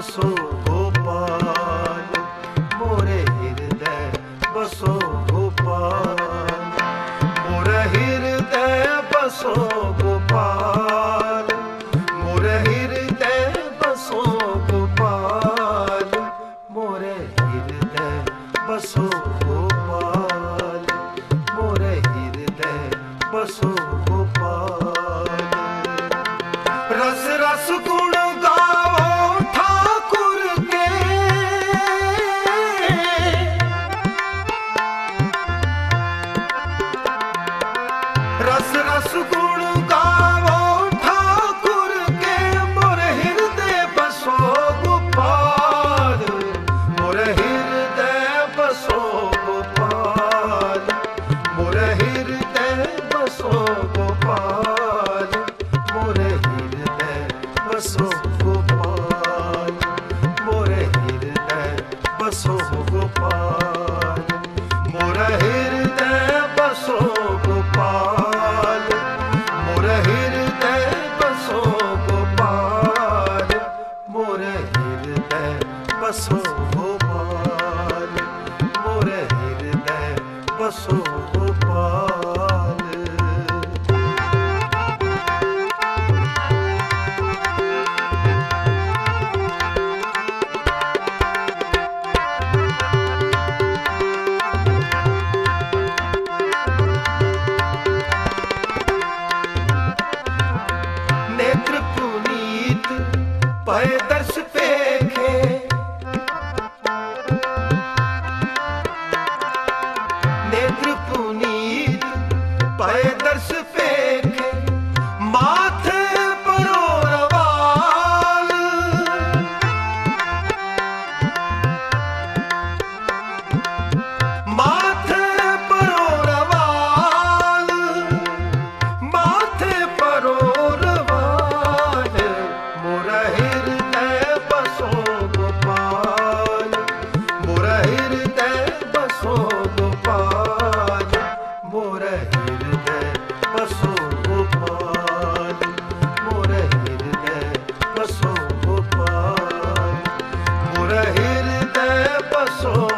ਸੋ ਗੋਪਾਲ। ਪਏ ਦਰਸ਼ corazón.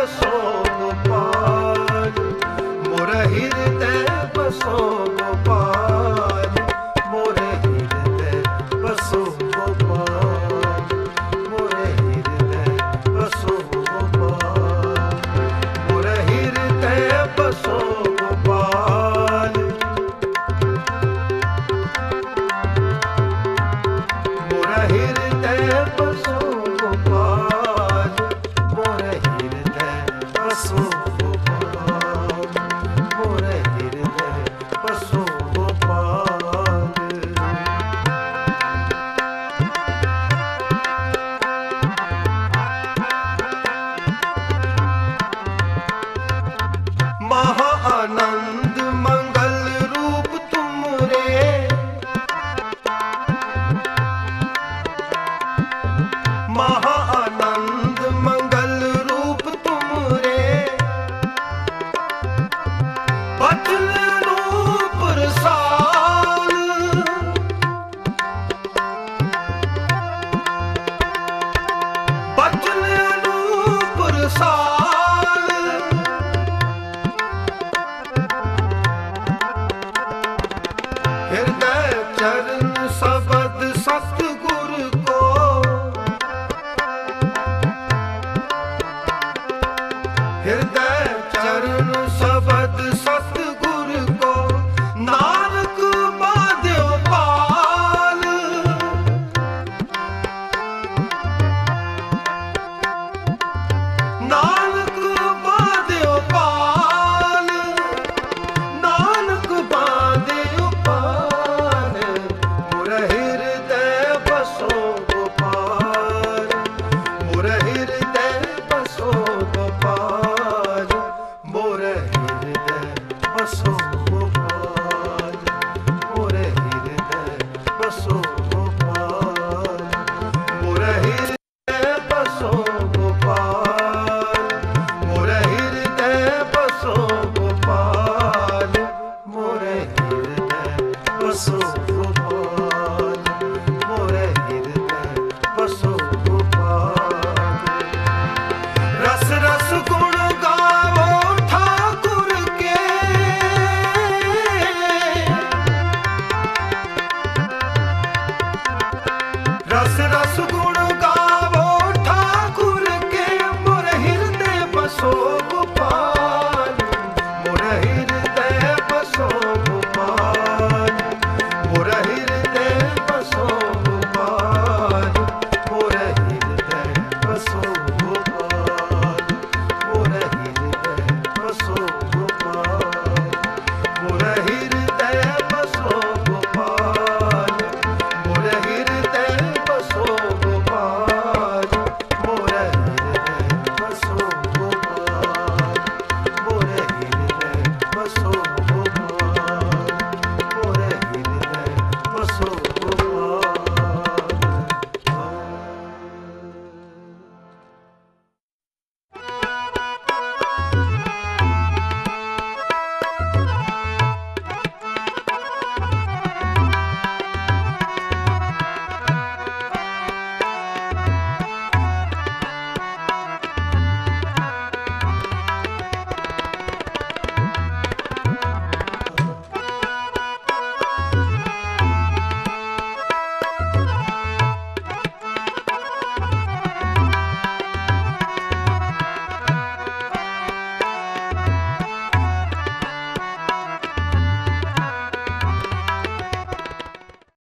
ਬਸੋ ਪਾਜ ਮੁਰਹਿਰ ਤੇ ਬਸੋ